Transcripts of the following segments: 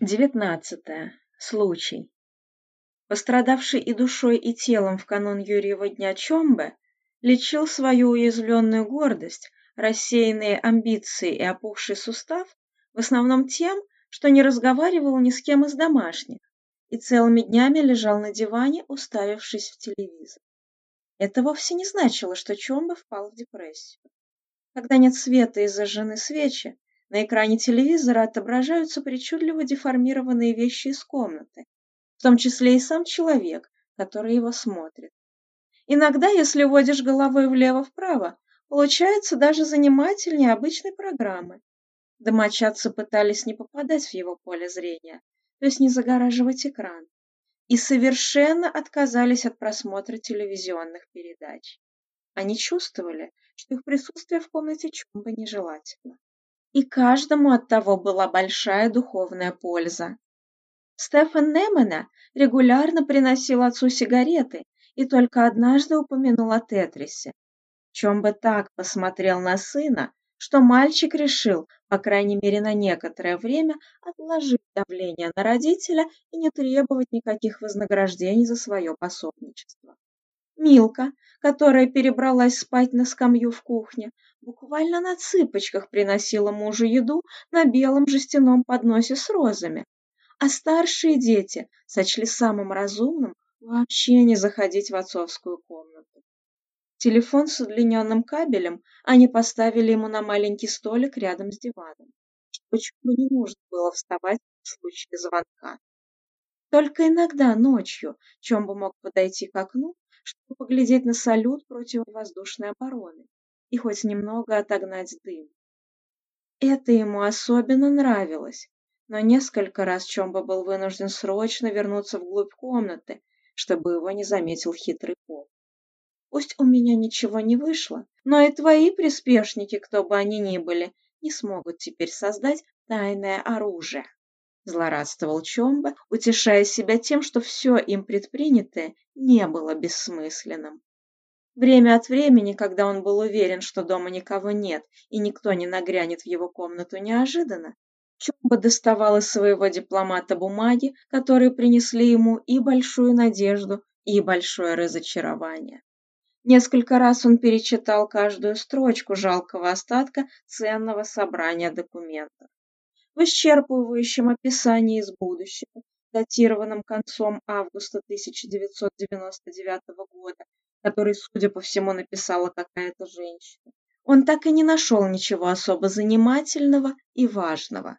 19. Случай. Пострадавший и душой, и телом в канун Юрьева дня Чомбе лечил свою уязвленную гордость, рассеянные амбиции и опухший сустав в основном тем, что не разговаривал ни с кем из домашних и целыми днями лежал на диване, уставившись в телевизор. Это вовсе не значило, что Чомбе впал в депрессию. Когда нет света из-за жены свечи, на экране телевизора отображаются причудливо деформированные вещи из комнаты, в том числе и сам человек, который его смотрит. Иногда, если водишь головой влево-вправо, получается даже занимательнее обычной программы. Домочадцы пытались не попадать в его поле зрения, то есть не загораживать экран, и совершенно отказались от просмотра телевизионных передач. Они чувствовали, что их присутствие в комнате чумба нежелательно и каждому от того была большая духовная польза. Стефан Немана регулярно приносил отцу сигареты и только однажды упомянул о Тетрисе. Чем бы так посмотрел на сына, что мальчик решил, по крайней мере на некоторое время, отложить давление на родителя и не требовать никаких вознаграждений за свое пособничество. Милка, которая перебралась спать на скамью в кухне, буквально на цыпочках приносила мужу еду на белом жестяном подносе с розами. А старшие дети сочли самым разумным вообще не заходить в отцовскую комнату. Телефон с удлиненным кабелем они поставили ему на маленький столик рядом с диваном. Почему не нужно было вставать в случае звонка? Только иногда ночью чем бы мог подойти к окну чтобы поглядеть на салют противовоздушной обороны и хоть немного отогнать дым. Это ему особенно нравилось, но несколько раз Чомба был вынужден срочно вернуться вглубь комнаты, чтобы его не заметил хитрый пол. Пусть у меня ничего не вышло, но и твои приспешники, кто бы они ни были, не смогут теперь создать тайное оружие злорадствовал Чомба, утешая себя тем, что все им предпринятое не было бессмысленным. Время от времени, когда он был уверен, что дома никого нет и никто не нагрянет в его комнату неожиданно, Чомба доставал из своего дипломата бумаги, которые принесли ему и большую надежду, и большое разочарование. Несколько раз он перечитал каждую строчку жалкого остатка ценного собрания документов в исчерпывающем описании из будущего, датированном концом августа 1999 года, который, судя по всему, написала какая-то женщина, он так и не нашел ничего особо занимательного и важного.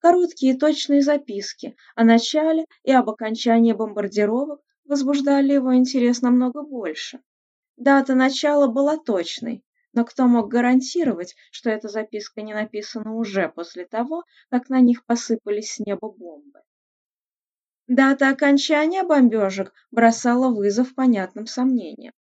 Короткие и точные записки о начале и об окончании бомбардировок возбуждали его интерес намного больше. Дата начала была точной но кто мог гарантировать, что эта записка не написана уже после того, как на них посыпались с неба бомбы? Дата окончания бомбежек бросала вызов понятным сомнениям.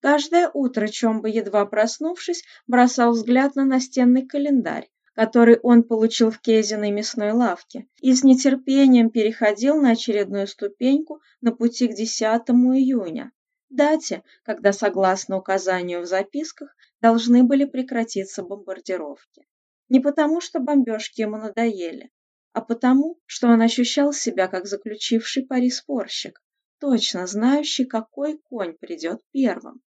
Каждое утро Чомба, едва проснувшись, бросал взгляд на настенный календарь, который он получил в Кезиной мясной лавке, и с нетерпением переходил на очередную ступеньку на пути к 10 июня, дате, когда, согласно указанию в записках, должны были прекратиться бомбардировки. Не потому, что бомбежки ему надоели, а потому, что он ощущал себя как заключивший пари спорщик, точно знающий, какой конь придет первым.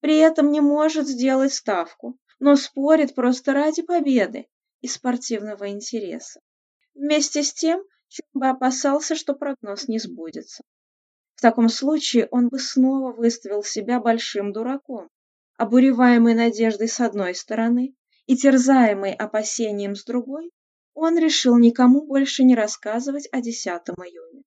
При этом не может сделать ставку, но спорит просто ради победы и спортивного интереса. Вместе с тем, чем опасался, что прогноз не сбудется. В таком случае он бы снова выставил себя большим дураком, обуреваемый надеждой с одной стороны и терзаемый опасением с другой, он решил никому больше не рассказывать о 10 июня.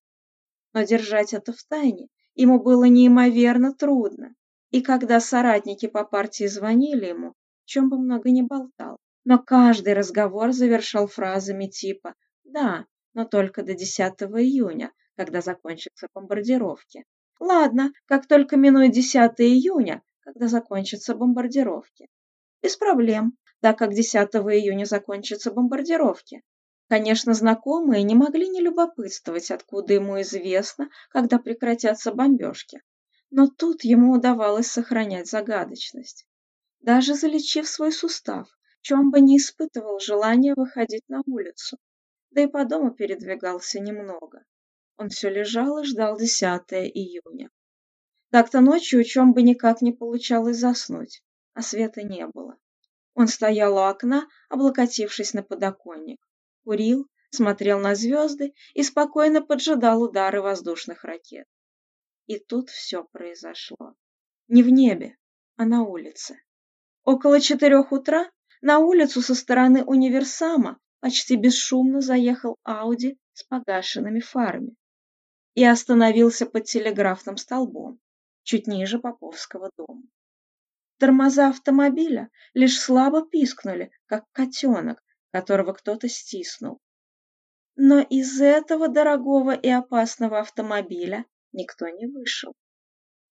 Но держать это в тайне ему было неимоверно трудно, и когда соратники по партии звонили ему, чем бы много ни болтал, но каждый разговор завершал фразами типа «Да, но только до 10 июня, когда закончатся бомбардировки. Ладно, как только минует 10 июня, когда закончатся бомбардировки. Без проблем, так как 10 июня закончатся бомбардировки. Конечно, знакомые не могли не любопытствовать, откуда ему известно, когда прекратятся бомбежки. Но тут ему удавалось сохранять загадочность. Даже залечив свой сустав, чем бы не испытывал желания выходить на улицу, да и по дому передвигался немного. Он все лежал и ждал 10 июня. Так-то ночью у чем бы никак не получалось заснуть, а света не было. Он стоял у окна, облокотившись на подоконник, курил, смотрел на звезды и спокойно поджидал удары воздушных ракет. И тут все произошло. Не в небе, а на улице. Около четырех утра на улицу со стороны универсама почти бесшумно заехал Ауди с погашенными фарами и остановился под телеграфным столбом, чуть ниже Поповского дома. Тормоза автомобиля лишь слабо пискнули, как котенок, которого кто-то стиснул. Но из этого дорогого и опасного автомобиля никто не вышел.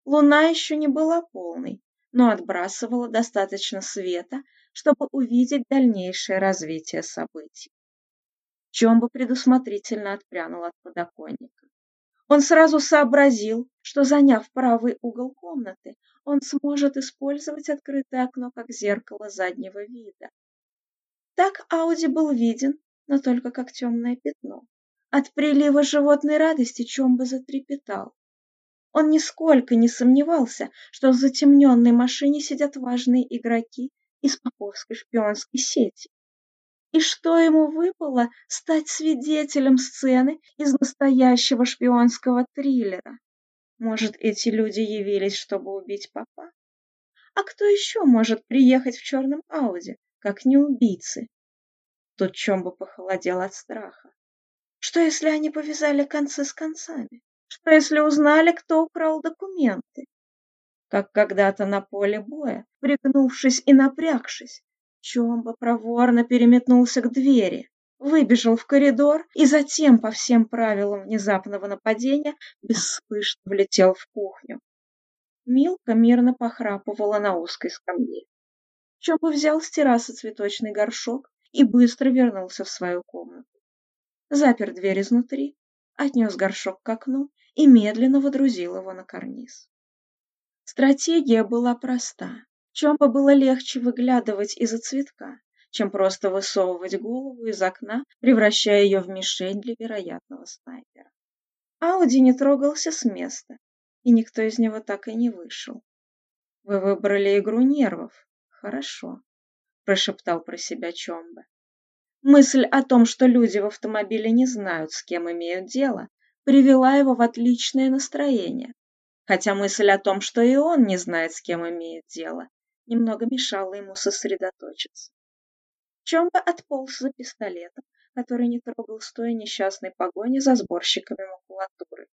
Луна еще не была полной, но отбрасывала достаточно света, чтобы увидеть дальнейшее развитие событий. Чомба предусмотрительно отпрянул от подоконника. Он сразу сообразил, что, заняв правый угол комнаты, он сможет использовать открытое окно как зеркало заднего вида. Так Ауди был виден, но только как темное пятно. От прилива животной радости Чомба затрепетал. Он нисколько не сомневался, что в затемненной машине сидят важные игроки из поповской шпионской сети и что ему выпало стать свидетелем сцены из настоящего шпионского триллера. Может, эти люди явились, чтобы убить папа? А кто еще может приехать в черном Ауди, как не убийцы? Тут Чомба похолодел от страха. Что, если они повязали концы с концами? Что, если узнали, кто украл документы? Как когда-то на поле боя, пригнувшись и напрягшись, Чомба проворно переметнулся к двери, выбежал в коридор и затем, по всем правилам внезапного нападения, бесслышно влетел в кухню. Милка мирно похрапывала на узкой скамье. Чомба взял с террасы цветочный горшок и быстро вернулся в свою комнату. Запер дверь изнутри, отнес горшок к окну и медленно водрузил его на карниз. Стратегия была проста Чомба было легче выглядывать из-за цветка, чем просто высовывать голову из окна, превращая ее в мишень для вероятного снайпера. Ауди не трогался с места, и никто из него так и не вышел. «Вы выбрали игру нервов. Хорошо», – прошептал про себя Чомба. Мысль о том, что люди в автомобиле не знают, с кем имеют дело, привела его в отличное настроение. Хотя мысль о том, что и он не знает, с кем имеет дело, немного мешало ему сосредоточиться. Чомба отполз за пистолетом, который не трогал стоя несчастной погони за сборщиками макулатуры.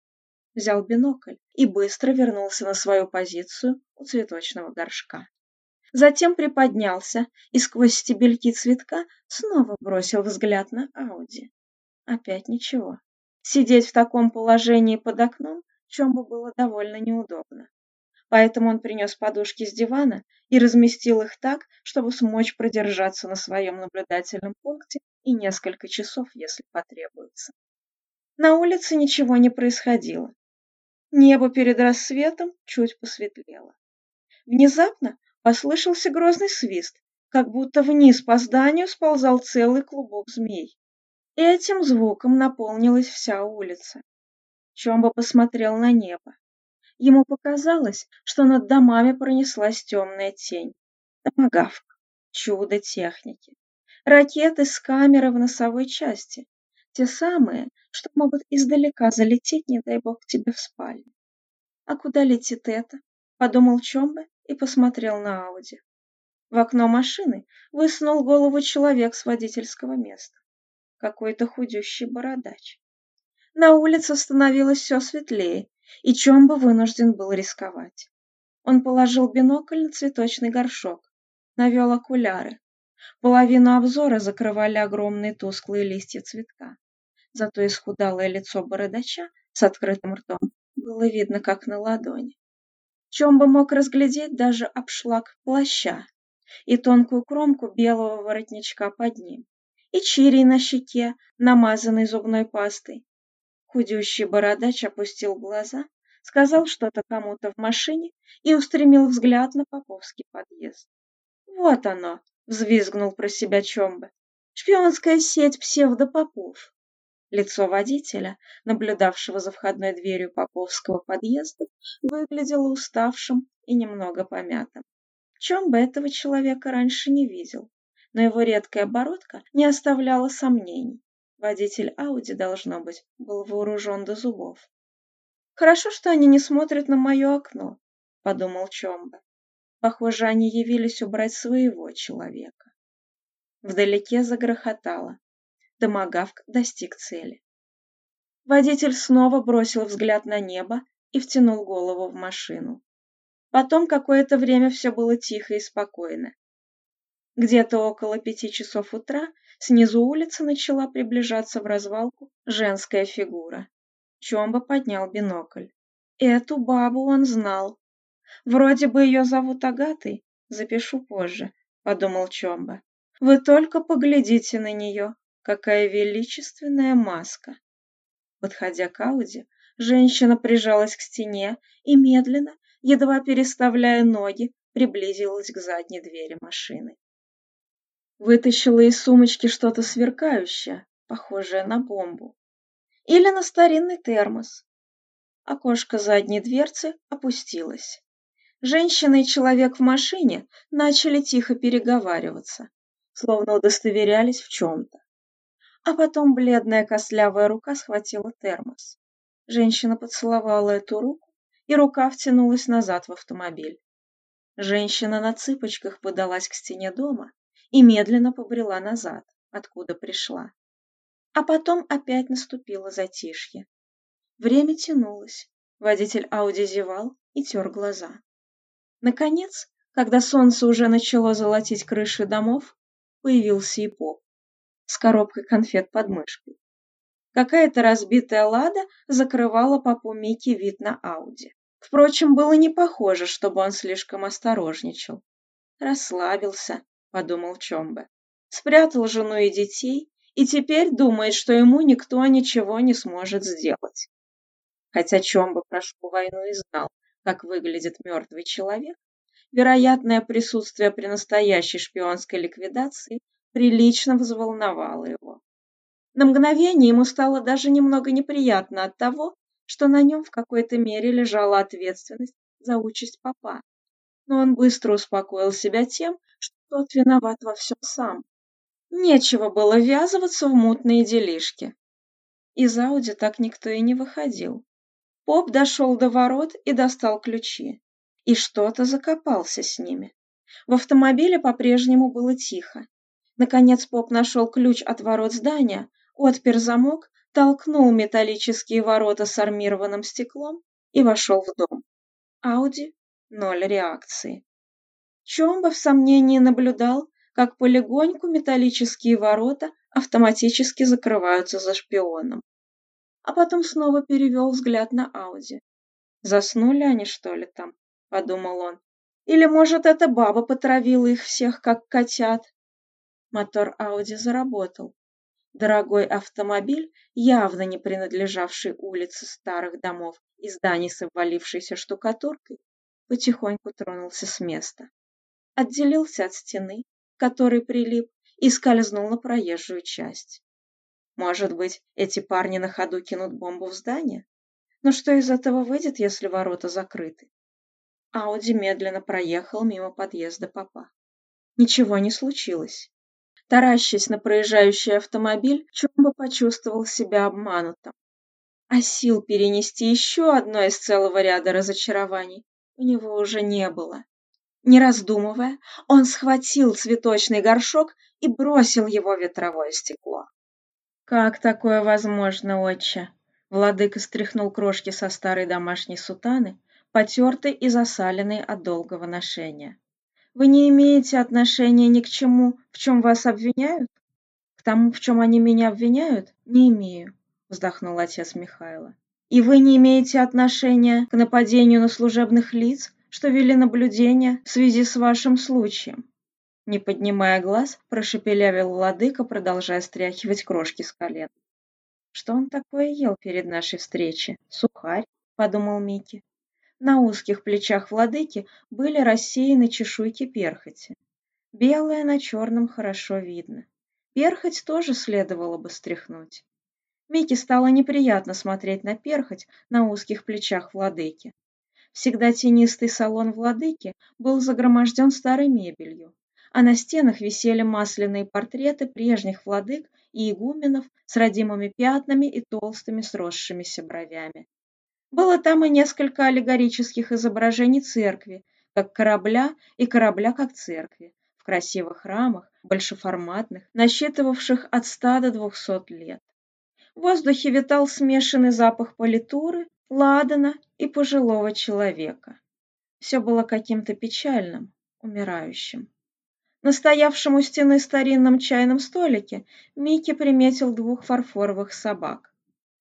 Взял бинокль и быстро вернулся на свою позицию у цветочного горшка. Затем приподнялся и сквозь стебельки цветка снова бросил взгляд на Ауди. Опять ничего. Сидеть в таком положении под окном Чомбу было довольно неудобно поэтому он принес подушки с дивана и разместил их так, чтобы смочь продержаться на своем наблюдательном пункте и несколько часов, если потребуется. На улице ничего не происходило. Небо перед рассветом чуть посветлело. Внезапно послышался грозный свист, как будто вниз по зданию сползал целый клубок змей. Этим звуком наполнилась вся улица. Чомба посмотрел на небо. Ему показалось, что над домами пронеслась темная тень. Томагавк. Чудо техники. Ракеты с камеры в носовой части. Те самые, что могут издалека залететь, не дай бог, тебе в спальню. «А куда летит это?» — подумал Чомбе и посмотрел на Ауди. В окно машины высунул голову человек с водительского места. Какой-то худющий бородач. На улице становилось все светлее, и Чомба вынужден был рисковать. Он положил бинокль на цветочный горшок, навел окуляры. Половину обзора закрывали огромные тусклые листья цветка. Зато исхудалое лицо бородача с открытым ртом было видно как на ладони. Чомба мог разглядеть даже обшлаг плаща и тонкую кромку белого воротничка под ним, и чирий на щеке, намазанный зубной пастой, Худющий бородач опустил глаза, сказал что-то кому-то в машине и устремил взгляд на Поповский подъезд. «Вот оно!» — взвизгнул про себя Чомба. «Шпионская сеть псевдопопов!» Лицо водителя, наблюдавшего за входной дверью Поповского подъезда, выглядело уставшим и немного помятым. Чем этого человека раньше не видел, но его редкая бородка не оставляла сомнений. Водитель Ауди, должно быть, был вооружен до зубов. «Хорошо, что они не смотрят на мое окно», — подумал Чомба. Похоже, они явились убрать своего человека. Вдалеке загрохотало. Домогавк достиг цели. Водитель снова бросил взгляд на небо и втянул голову в машину. Потом какое-то время все было тихо и спокойно. Где-то около пяти часов утра снизу улицы начала приближаться в развалку женская фигура. Чомба поднял бинокль. Эту бабу он знал. Вроде бы ее зовут Агатой, запишу позже, подумал Чомба. Вы только поглядите на нее, какая величественная маска. Подходя к Ауди, женщина прижалась к стене и медленно, едва переставляя ноги, приблизилась к задней двери машины вытащила из сумочки что-то сверкающее, похожее на бомбу. Или на старинный термос. Окошко задней дверцы опустилось. Женщина и человек в машине начали тихо переговариваться, словно удостоверялись в чем-то. А потом бледная костлявая рука схватила термос. Женщина поцеловала эту руку, и рука втянулась назад в автомобиль. Женщина на цыпочках подалась к стене дома и медленно побрела назад, откуда пришла. А потом опять наступило затишье. Время тянулось, водитель Ауди зевал и тер глаза. Наконец, когда солнце уже начало золотить крыши домов, появился и поп с коробкой конфет под мышкой. Какая-то разбитая лада закрывала попу Микки вид на Ауди. Впрочем, было не похоже, чтобы он слишком осторожничал. Расслабился, подумал Чомбе. Спрятал жену и детей и теперь думает, что ему никто ничего не сможет сделать. Хотя Чомбе прошел войну и знал, как выглядит мертвый человек, вероятное присутствие при настоящей шпионской ликвидации прилично взволновало его. На мгновение ему стало даже немного неприятно от того, что на нем в какой-то мере лежала ответственность за участь папа. Но он быстро успокоил себя тем, что тот виноват во всем сам. Нечего было ввязываться в мутные делишки. Из Ауди так никто и не выходил. Поп дошел до ворот и достал ключи. И что-то закопался с ними. В автомобиле по-прежнему было тихо. Наконец Поп нашел ключ от ворот здания, отпер замок, толкнул металлические ворота с армированным стеклом и вошел в дом. Ауди – ноль реакции. Чомбов в сомнении наблюдал, как полигоньку металлические ворота автоматически закрываются за шпионом. А потом снова перевел взгляд на Ауди. «Заснули они, что ли, там?» – подумал он. «Или, может, эта баба потравила их всех, как котят?» Мотор Ауди заработал. Дорогой автомобиль, явно не принадлежавший улице старых домов и зданий с обвалившейся штукатуркой, потихоньку тронулся с места отделился от стены, к которой прилип, и скользнул на проезжую часть. Может быть, эти парни на ходу кинут бомбу в здание? Но что из этого выйдет, если ворота закрыты? Ауди медленно проехал мимо подъезда папа. Ничего не случилось. Таращась на проезжающий автомобиль, Чумба почувствовал себя обманутым. А сил перенести еще одно из целого ряда разочарований у него уже не было. Не раздумывая, он схватил цветочный горшок и бросил его в ветровое стекло. «Как такое возможно, отче?» Владыка стряхнул крошки со старой домашней сутаны, потертой и засаленной от долгого ношения. «Вы не имеете отношения ни к чему, в чем вас обвиняют?» «К тому, в чем они меня обвиняют, не имею», — вздохнул отец Михайло. «И вы не имеете отношения к нападению на служебных лиц, что вели наблюдение в связи с вашим случаем. Не поднимая глаз, прошепелявил владыка, продолжая стряхивать крошки с колен. Что он такое ел перед нашей встречей? Сухарь, подумал Микки. На узких плечах владыки были рассеяны чешуйки перхоти. Белое на черном хорошо видно. Перхоть тоже следовало бы стряхнуть. Микки стало неприятно смотреть на перхоть на узких плечах владыки всегда тенистый салон владыки был загроможден старой мебелью, а на стенах висели масляные портреты прежних владык и игуменов с родимыми пятнами и толстыми сросшимися бровями. Было там и несколько аллегорических изображений церкви, как корабля и корабля как церкви, в красивых рамах, большеформатных, насчитывавших от ста до двухсот лет. В воздухе витал смешанный запах политуры, Ладана и пожилого человека. Все было каким-то печальным, умирающим. На стоявшем у стены старинном чайном столике Микки приметил двух фарфоровых собак.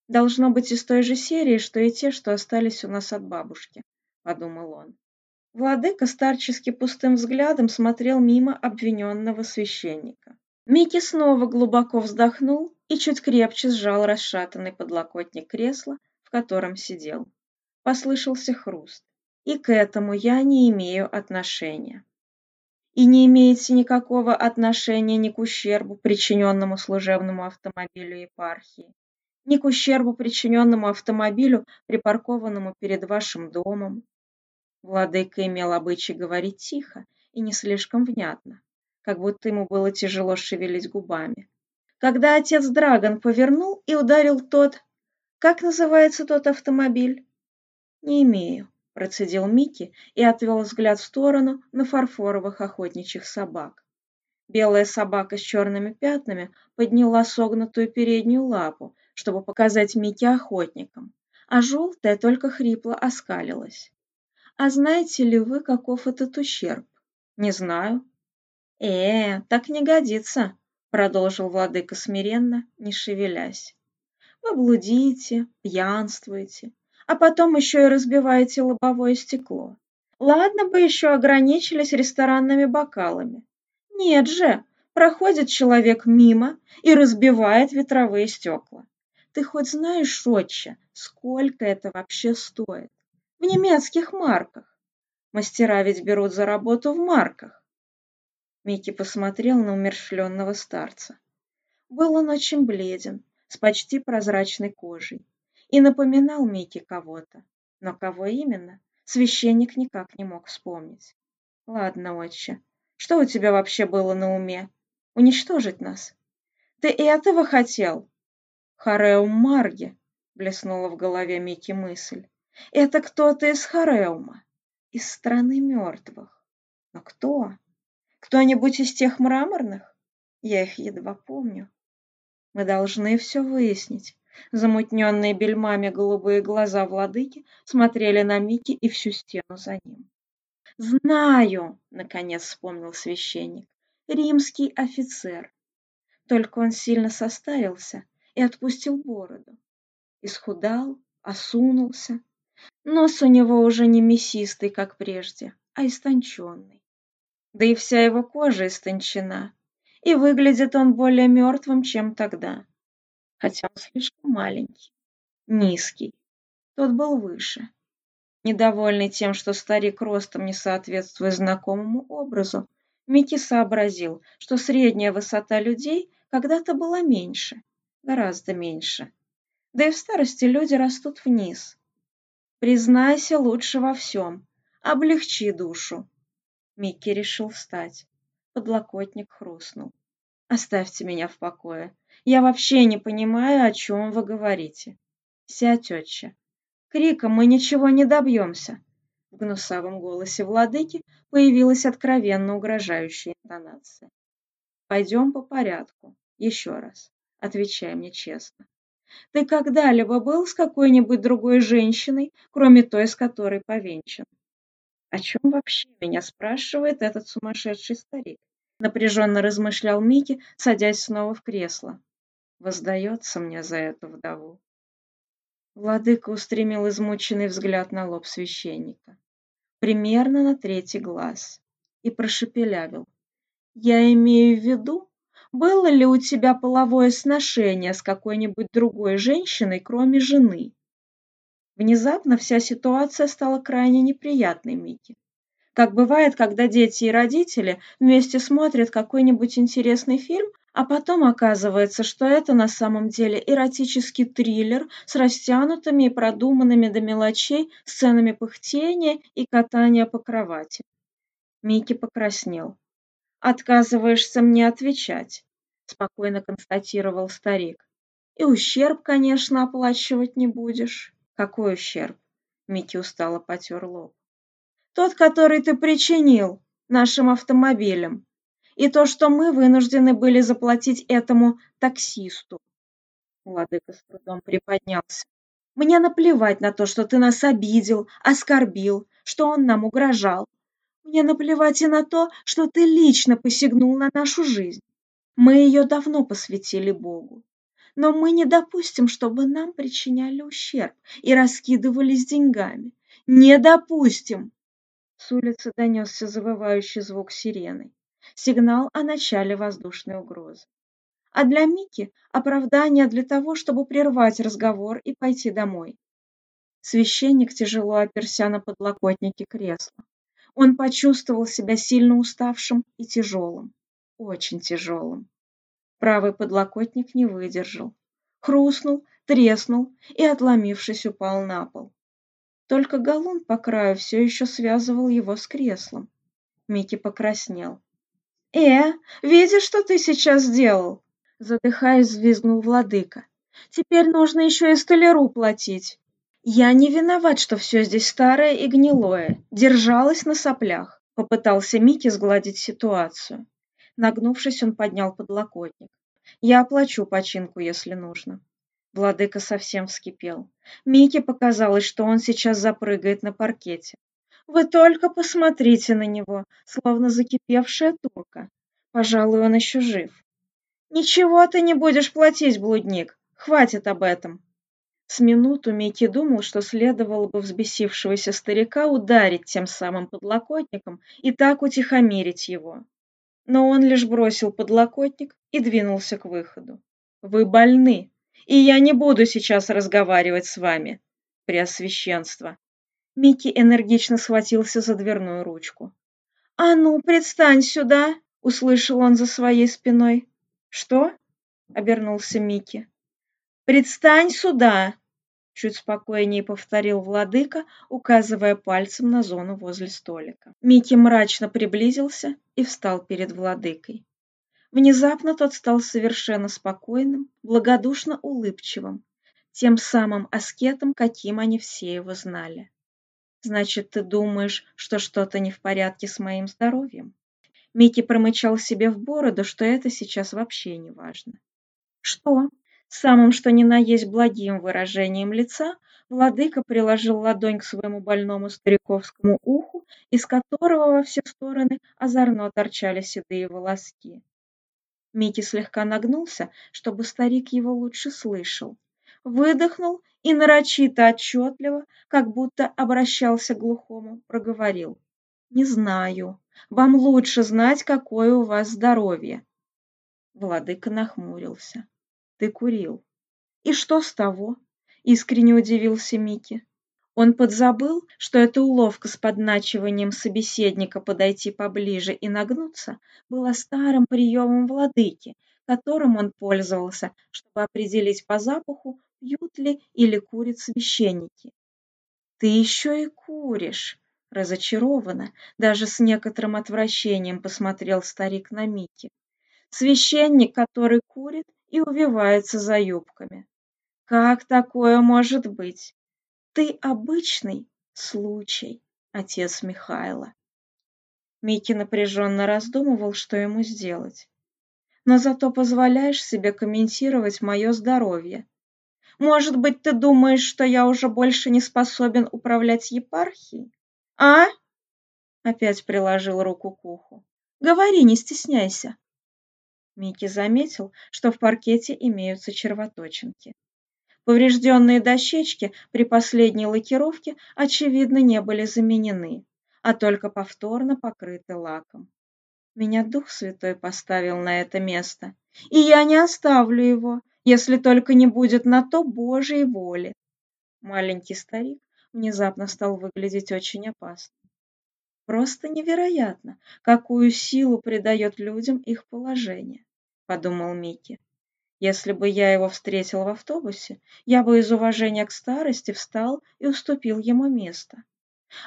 «Должно быть из той же серии, что и те, что остались у нас от бабушки», — подумал он. Владыка старчески пустым взглядом смотрел мимо обвиненного священника. Микки снова глубоко вздохнул и чуть крепче сжал расшатанный подлокотник кресла, котором сидел. Послышался хруст. И к этому я не имею отношения. И не имеете никакого отношения ни к ущербу, причиненному служебному автомобилю епархии, ни к ущербу, причиненному автомобилю, припаркованному перед вашим домом. Владыка имел обычай говорить тихо и не слишком внятно, как будто ему было тяжело шевелить губами. Когда отец Драгон повернул и ударил тот как называется тот автомобиль? Не имею процедил микки и отвел взгляд в сторону на фарфоровых охотничьих собак. Белая собака с черными пятнами подняла согнутую переднюю лапу чтобы показать микки охотникам а желтая только хрипло оскалилась. А знаете ли вы каков этот ущерб? Не знаю э, так не годится продолжил владыка смиренно не шевелясь. Вы блудите, пьянствуете, а потом еще и разбиваете лобовое стекло. Ладно бы еще ограничились ресторанными бокалами. Нет же, проходит человек мимо и разбивает ветровые стекла. Ты хоть знаешь, отче, сколько это вообще стоит? В немецких марках. Мастера ведь берут за работу в марках. Микки посмотрел на умершленного старца. Был он очень бледен, с почти прозрачной кожей и напоминал Мике кого-то, но кого именно, священник никак не мог вспомнить. «Ладно, отче, что у тебя вообще было на уме? Уничтожить нас? Ты этого хотел?» «Хареум Марги», — блеснула в голове Микки мысль. «Это кто-то из Хареума, из страны мертвых. Но кто? Кто-нибудь из тех мраморных? Я их едва помню. Мы должны все выяснить. Замутненные бельмами голубые глаза владыки смотрели на Мики и всю стену за ним. «Знаю!» — наконец вспомнил священник. «Римский офицер». Только он сильно состарился и отпустил бороду. Исхудал, осунулся. Нос у него уже не мясистый, как прежде, а истонченный. Да и вся его кожа истончена, и выглядит он более мертвым, чем тогда. Хотя он слишком маленький, низкий. Тот был выше. Недовольный тем, что старик ростом не соответствует знакомому образу, Микки сообразил, что средняя высота людей когда-то была меньше, гораздо меньше. Да и в старости люди растут вниз. Признайся лучше во всем, облегчи душу. Микки решил встать. Подлокотник хрустнул. «Оставьте меня в покое. Я вообще не понимаю, о чем вы говорите. Сядь, отче. Криком мы ничего не добьемся». В гнусавом голосе владыки появилась откровенно угрожающая интонация. «Пойдем по порядку. Еще раз. Отвечай мне честно. Ты когда-либо был с какой-нибудь другой женщиной, кроме той, с которой повенчан?» О чем вообще меня спрашивает этот сумасшедший старик? напряженно размышлял Микки, садясь снова в кресло. Воздается мне за эту вдову. Владыка устремил измученный взгляд на лоб священника, примерно на третий глаз, и прошепелявил. «Я имею в виду, было ли у тебя половое сношение с какой-нибудь другой женщиной, кроме жены?» Внезапно вся ситуация стала крайне неприятной Микки. Как бывает, когда дети и родители вместе смотрят какой-нибудь интересный фильм, а потом оказывается, что это на самом деле эротический триллер с растянутыми и продуманными до мелочей сценами пыхтения и катания по кровати. Микки покраснел. «Отказываешься мне отвечать», — спокойно констатировал старик. «И ущерб, конечно, оплачивать не будешь». «Какой ущерб?» — Микки устало потер лоб тот, который ты причинил нашим автомобилям, и то, что мы вынуждены были заплатить этому таксисту. Владыка с трудом приподнялся. Мне наплевать на то, что ты нас обидел, оскорбил, что он нам угрожал. Мне наплевать и на то, что ты лично посягнул на нашу жизнь. Мы ее давно посвятили Богу. Но мы не допустим, чтобы нам причиняли ущерб и раскидывались деньгами. Не допустим! С улицы донесся завывающий звук сирены. Сигнал о начале воздушной угрозы. А для Мики оправдание для того, чтобы прервать разговор и пойти домой. Священник тяжело оперся на подлокотники кресла. Он почувствовал себя сильно уставшим и тяжелым. Очень тяжелым. Правый подлокотник не выдержал. Хрустнул, треснул и, отломившись, упал на пол. Только галун по краю все еще связывал его с креслом. Микки покраснел. «Э, видишь, что ты сейчас сделал?» Задыхаясь, взвизгнул владыка. «Теперь нужно еще и столяру платить. Я не виноват, что все здесь старое и гнилое. Держалось на соплях». Попытался Микки сгладить ситуацию. Нагнувшись, он поднял подлокотник. «Я оплачу починку, если нужно». Владыка совсем вскипел. Мике показалось, что он сейчас запрыгает на паркете. «Вы только посмотрите на него, словно закипевшая турка. Пожалуй, он еще жив». «Ничего ты не будешь платить, блудник. Хватит об этом». С минуту Микки думал, что следовало бы взбесившегося старика ударить тем самым подлокотником и так утихомирить его. Но он лишь бросил подлокотник и двинулся к выходу. «Вы больны», и я не буду сейчас разговаривать с вами, Преосвященство. Микки энергично схватился за дверную ручку. «А ну, предстань сюда!» — услышал он за своей спиной. «Что?» — обернулся Микки. «Предстань сюда!» — чуть спокойнее повторил владыка, указывая пальцем на зону возле столика. Микки мрачно приблизился и встал перед владыкой. Внезапно тот стал совершенно спокойным, благодушно улыбчивым, тем самым аскетом, каким они все его знали. «Значит, ты думаешь, что что-то не в порядке с моим здоровьем?» Микки промычал себе в бороду, что это сейчас вообще не важно. «Что?» Самым что ни на есть благим выражением лица, владыка приложил ладонь к своему больному стариковскому уху, из которого во все стороны озорно торчали седые волоски. Микки слегка нагнулся, чтобы старик его лучше слышал. Выдохнул и нарочито отчетливо, как будто обращался к глухому, проговорил. «Не знаю. Вам лучше знать, какое у вас здоровье». Владыка нахмурился. «Ты курил». «И что с того?» — искренне удивился Микки он подзабыл, что эта уловка с подначиванием собеседника подойти поближе и нагнуться была старым приемом владыки, которым он пользовался, чтобы определить по запаху, пьют ли или курят священники. «Ты еще и куришь!» Разочарованно, даже с некоторым отвращением посмотрел старик на Мики. Священник, который курит и увивается за юбками. Как такое может быть? Ты обычный случай, отец Михайла. Микки напряженно раздумывал, что ему сделать. Но зато позволяешь себе комментировать мое здоровье. Может быть, ты думаешь, что я уже больше не способен управлять епархией? А? Опять приложил руку к уху. Говори, не стесняйся. Микки заметил, что в паркете имеются червоточинки. Поврежденные дощечки при последней лакировке, очевидно, не были заменены, а только повторно покрыты лаком. Меня Дух Святой поставил на это место, и я не оставлю его, если только не будет на то Божьей воли. Маленький старик внезапно стал выглядеть очень опасно. Просто невероятно, какую силу придает людям их положение, подумал Микки. Если бы я его встретил в автобусе, я бы из уважения к старости встал и уступил ему место.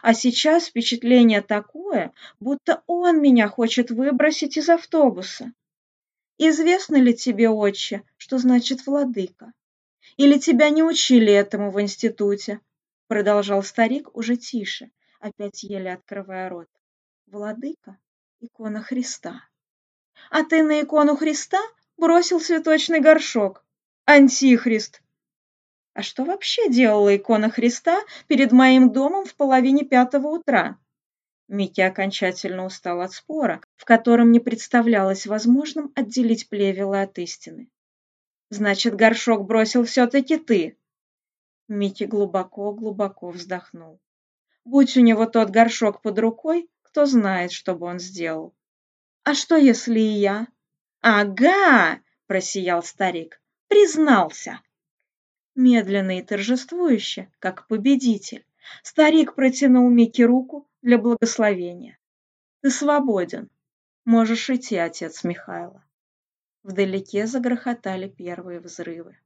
А сейчас впечатление такое, будто он меня хочет выбросить из автобуса. Известно ли тебе, отче, что значит владыка? Или тебя не учили этому в институте? Продолжал старик уже тише, опять еле открывая рот. Владыка — икона Христа. А ты на икону Христа бросил цветочный горшок. Антихрист. А что вообще делала икона Христа перед моим домом в половине пятого утра? Микки окончательно устал от спора, в котором не представлялось возможным отделить плевела от истины. «Значит, горшок бросил все-таки ты!» Мити глубоко-глубоко вздохнул. «Будь у него тот горшок под рукой, кто знает, что бы он сделал. А что, если и я?» «Ага!» – просиял старик. «Признался!» Медленно и торжествующе, как победитель, старик протянул Мике руку для благословения. «Ты свободен. Можешь идти, отец Михайло». Вдалеке загрохотали первые взрывы.